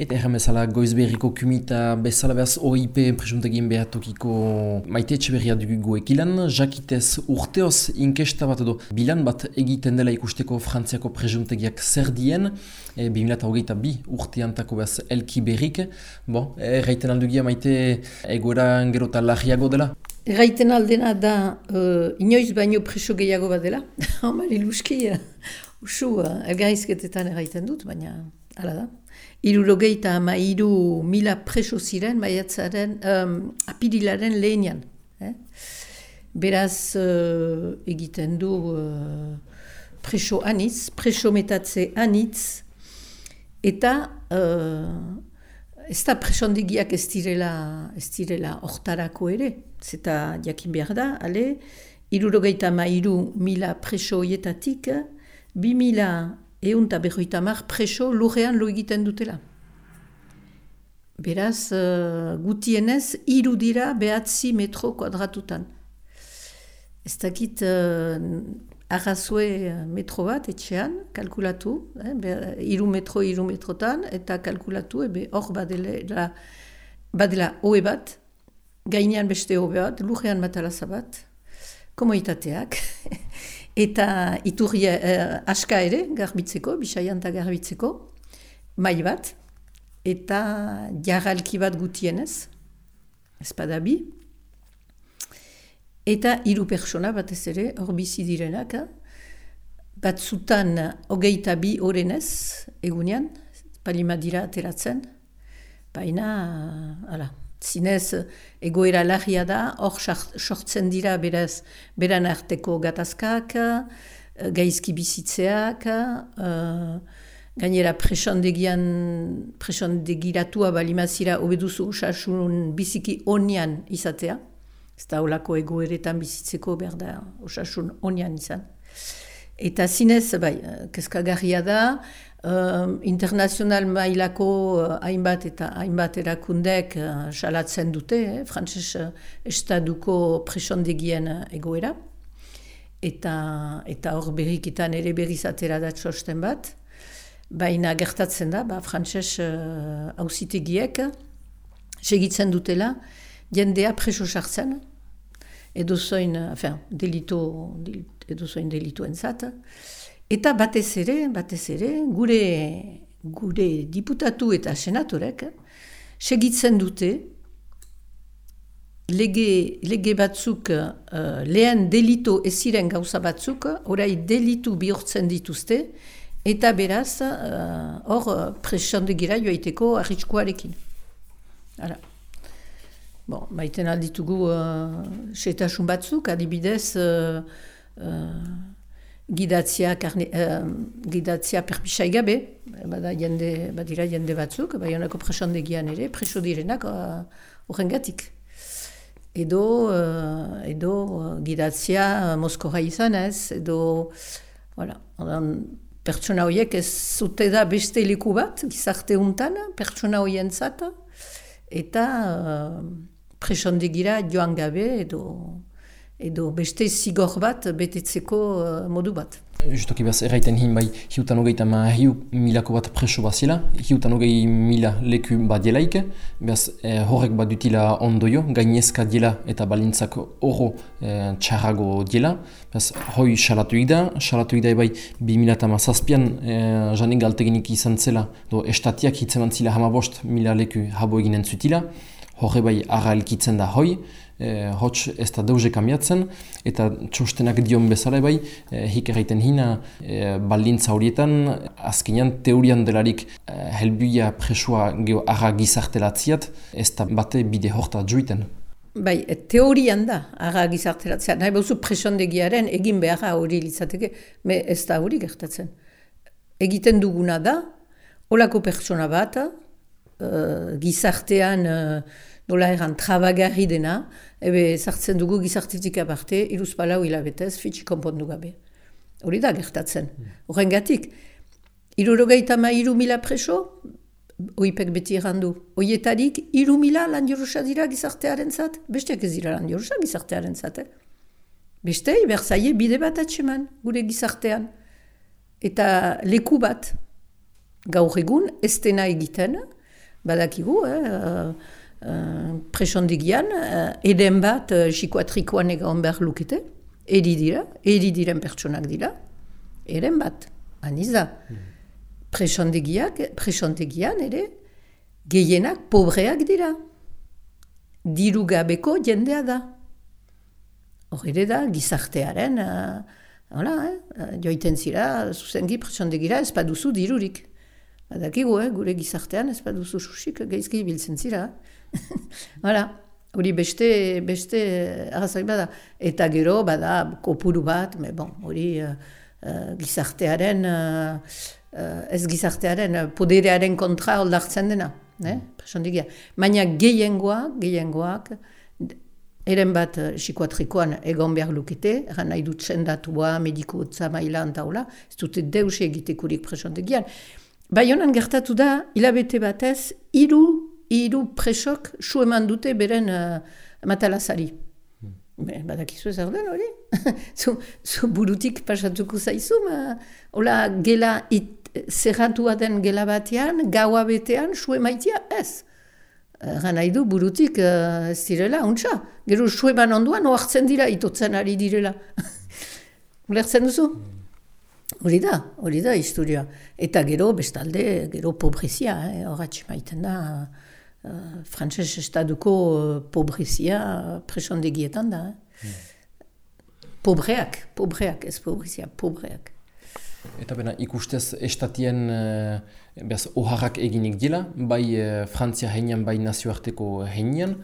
Eta erran bezala goizberriko kumita bezala behaz OIP presuntegien behatokiko maite etxe berria dugu ekilan, jakitez urteoz inkesta bat edo bilan bat egiten dela ikusteko frantziako presuntegiak zer dien, e, 2008 bi urteantako behaz elki berrik, bon, erraiten aldugia maite egoera gero eta lagiago dela? Erraiten aldena da uh, inoiz baino preso gehiago bat dela, hamari luski, uh, usu uh, elgarizketetan erraiten dut, baina hala da. Irurogeita ama iru mila preso ziren maiatzaren um, apirilaren lehenian. Eh? Beraz uh, egiten du uh, preso anitz, preso metatze anitz, eta uh, ez da presondigiak ez direla, ez direla ortarako ere. Zeta jakin behar da, ale, irurogeita ama iru mila preso oietatik, bi mila eun eta berroita mar preso lurrean lo egiten dutela. Beraz, uh, gutienez, iru dira behatzi metro kuadratutan. Ez dakit uh, arrazue uh, metro bat etxean, kalkulatu, eh, iru metro, iru metrotan, eta kalkulatu, ebe hor badela, badela oe bat, gainean beste oe bat, lurrean bat alaza bat, komoitateak, eta iturria eh, aska ere, garbitzeko, bisaian eta garbitzeko, mai bat, eta jarralki bat gutienez, espadabi, eta hiru pertsona batez ere, hor bizi direnak, batzutan hogeita bi orenez, egunean, palima dira ateratzen, baina, ala, zinez egoera lagia da, hor sortzen dira beraz beran arteko gatazkak, eh, gaizki bizitzeak, uh, gainera presondegian, presondegiratua balimazira obeduzu osasun biziki onian izatea, ez da olako egoeretan bizitzeko behar da osasun onian izan. Eta zinez, bai, kezkagarria da, Uh, internazional mailako uh, hainbat eta hainbat erakundek uh, salatzen dute, eh, frantses uh, estaduko presondegien uh, egoera. Eta, eta hor berrikitan ere berriz atera da txosten bat. Baina gertatzen da, ba, frantses hausitegiek uh, segitzen dutela, jendea preso sartzen, edo zoin, uh, delito, edo zoin delituen zata. Eta batez ere, batez ere, gure, gure diputatu eta senatorek segitzen dute lege, lege batzuk uh, lehen delito eziren gauza batzuk, orai delitu bihurtzen dituzte, eta beraz, uh, hor uh, presondegira joaiteko arritzkoarekin. Hala. Bon, maiten alditugu uh, setasun batzuk, adibidez, uh, uh, gidatzia, karne, uh, gidatzia perpisai gabe, bada jende, badira jende batzuk, bai honako presondegian ere, preso direnak horren uh. Edo, uh, edo uh, gidatzia Moskora izan ez, edo, voilà, odan, pertsona horiek ez zute da beste liku bat, gizarte untan, pertsona horien zata, eta uh, presondegira joan gabe, edo, edo beste zigor bat betetzeko uh, modu bat. Justoki behaz, erraiten hin bai, hiutan hogeita ma hiu milako bat preso bazila, hiutan hogei mila leku bat dielaik, behaz eh, horrek bat dutila ondoio, gainezka diela eta balintzak oro eh, txarrago diela, behaz hoi salatuik da, salatuik da bai bi mila eta mazazpian eh, janik galtegenik izan zela, do estatiak hitzeman zila hamabost mila leku habo eginen zutila, horre bai arra elkitzen da hoi, e, hots ez da deuze kamiatzen, eta txostenak dion bezala bai, e, hik erraiten hina e, baldintza horietan, azkenean teorian delarik e, helbuia presua geho arra gizartelatziat, ez da bate bide horta juiten. Bai, teorian da, arra gizartelatzea. Nahi behuzu presondegiaren egin beharra hori litzateke, me ez da hori gertatzen. Egiten duguna da, olako pertsona bat, uh, gizartean uh, nola eran trabagarri dena, ebe zartzen dugu gizartetik aparte, iruz palau hilabetez, fitxi konpondu gabe. Hori da gertatzen. Horren gatik, irurogeita ma iru mila preso, oipek beti errandu. Oietarik, iru mila lan jorusa dira gizartearen zat, besteak ez dira lan jorusa gizartearen zat. Eh? Beste, iberzaie bide bat atseman, gure gizartean. Eta leku bat, gaur egun, ez dena egiten, badakigu, eh, uh, presondigian, uh, eden bat uh, psikoatrikoan egon behar lukete, eri dira, eri diren pertsonak dira, eren bat, aniz da. Mm. Presondigiak, ere, gehienak pobreak dira. Diru gabeko jendea da. Hor ere da, gizartearen, uh, hola, eh, joiten zira, zuzengi presondegira ez baduzu dirurik. Badakigu, eh, gure gizartean ez baduzu susik geizki biltzen zira. Hala, hori beste, beste arrazoi bada. Eta gero, bada, kopuru bat, me bon, hori uh, gizartearen, uh, ez gizartearen, poderearen kontra oldartzen dena. Eh? Baina gehiengoak, gehiengoak, eren bat psikoatrikoan egon behar lukete, eran nahi dut sendatua, mediku otza maila antaula, ez dute deus egitekurik presondegian. Bai honan gertatu da, hilabete batez, hiru hiru presok su eman dute beren uh, matalazari. Hmm. Badakizu ez den hori? zu, zu burutik pasatuko zaizu, ma, hola gela it, zerratua den gela batean, gaua betean, su emaitia ez. Egan nahi du burutik uh, ez direla, untsa. Gero su eman onduan, oartzen dira, itotzen ari direla. Ulertzen duzu? Hmm. Hori da, hori da historia. Eta gero, bestalde, gero pobrezia, eh? horatxe maiten da, uh, frantses estaduko uh, pobrezia presondegietan da. Eh? Hmm. Pobreak, pobreak, ez pobrezia, pobreak. Eta bena, ikustez estatien uh, behaz, oharrak eginik dila, bai uh, Frantzia heinean, bai nazioarteko heinean,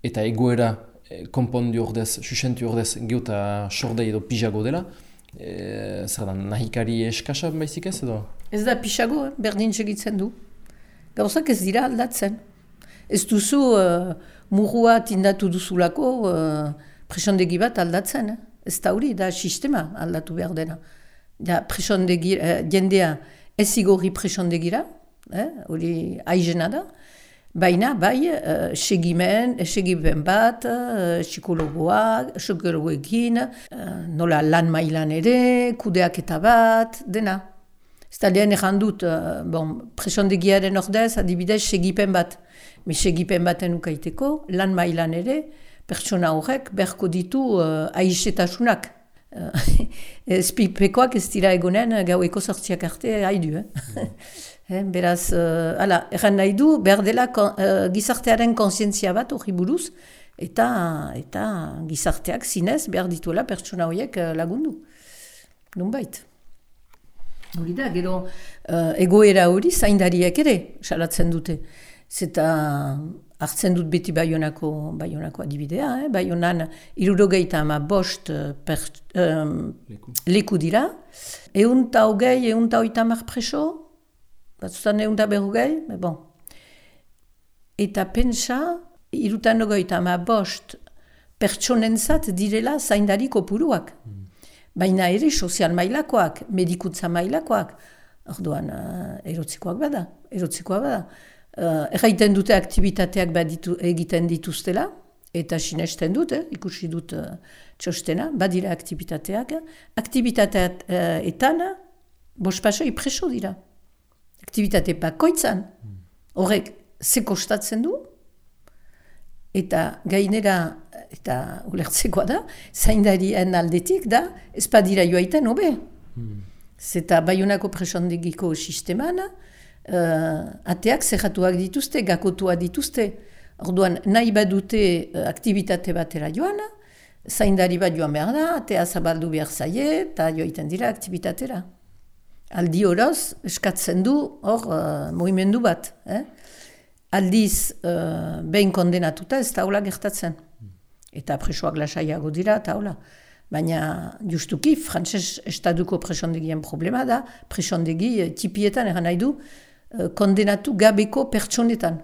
eta egoera konpondi ordez, susentu ordez, geota sordei edo pijago dela, e, zer da, nahikari eskasa baizik ez edo? Ez da pixago, eh? berdin segitzen du. Gauzak ez dira aldatzen. Ez duzu uh, murua tindatu duzulako uh, presondegi bat aldatzen. Eh? Ez da hori, da sistema aldatu behar dena. Da presondegi, uh, jendea ez igorri presondegira, hori eh? aizena da. Baina, bai, uh, segimen, segimen bat, uh, psikologoak, psikologoekin, uh, nola lan mailan ere, kudeak eta bat, dena. Ez da lehen egan dut, uh, bon, presondegiaren ordez, adibidez, segipen bat. Me segipen baten ukaiteko, lan mailan ere, pertsona horrek berko ditu uh, aizetasunak. Uh, ez pipekoak ez dira egonen gaueko sortziak arte haidu, eh? Eh, beraz, uh, ala, erran nahi du, behar dela uh, gizartearen konsientzia bat hori buruz, eta, eta gizarteak zinez behar dituela pertsona horiek uh, lagundu. Nunbait. Hori da, gero uh, egoera hori zaindariak ere salatzen dute. Zeta hartzen dut beti baionako, baionako adibidea, eh? baionan irurogeita ama bost per, um, leku. leku dira. Egun ta hogei, egun ta oita preso, batzutan egun da berrugei, me bon. Eta pentsa, irutan ogoita ama bost pertsonen zat direla zaindari kopuruak. Mm. Baina ere sozial mailakoak, medikuntza mailakoak, orduan uh, erotzikoak bada, erotzikoak bada. Uh, erraiten dute aktivitateak baditu, egiten dituztela, eta sinesten dute, ikusi dut uh, txostena, badira aktivitateak. Aktivitateetan, uh, etan, bost pasoi preso dira aktivitate bakoitzan, horrek ze kostatzen du, eta gainera, eta ulertzekoa da, zaindarien aldetik da, ez badira joaiten hobe. Hmm. Zeta baiunako presondegiko sisteman, uh, ateak zerratuak dituzte, gakotuak dituzte, orduan nahi badute uh, aktivitate batera joan, zaindari bat joan behar da, atea zabaldu behar zaie, eta joaiten dira aktivitatera aldi horoz eskatzen du hor uh, movimendu bat. Eh? Aldiz uh, behin kondenatuta ez taula gertatzen. Eta presoak lasaiago dira taula. Baina justuki, frantses estaduko presondegien problema da, presondegi uh, tipietan eran nahi du uh, kondenatu gabeko pertsonetan.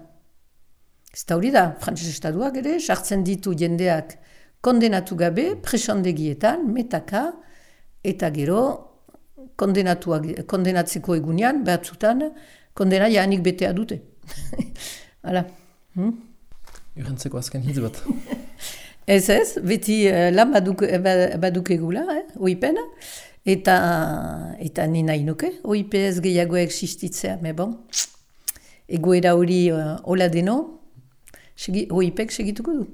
Ez da hori da, frantses estaduak ere, sartzen ditu jendeak kondenatu gabe presondegietan, metaka, eta gero kondenatzeko egunean, behatzutan, kondena jaanik betea dute. Hala. Hmm? Urentzeko azken hitz bat. ez ez, beti uh, lan baduk, baduk egula, eh, oipen, eta, eta ni nahi nuke, oip ez gehiago existitzea, me bon. egoera hori uh, hola deno, segi, hoipek segituko du.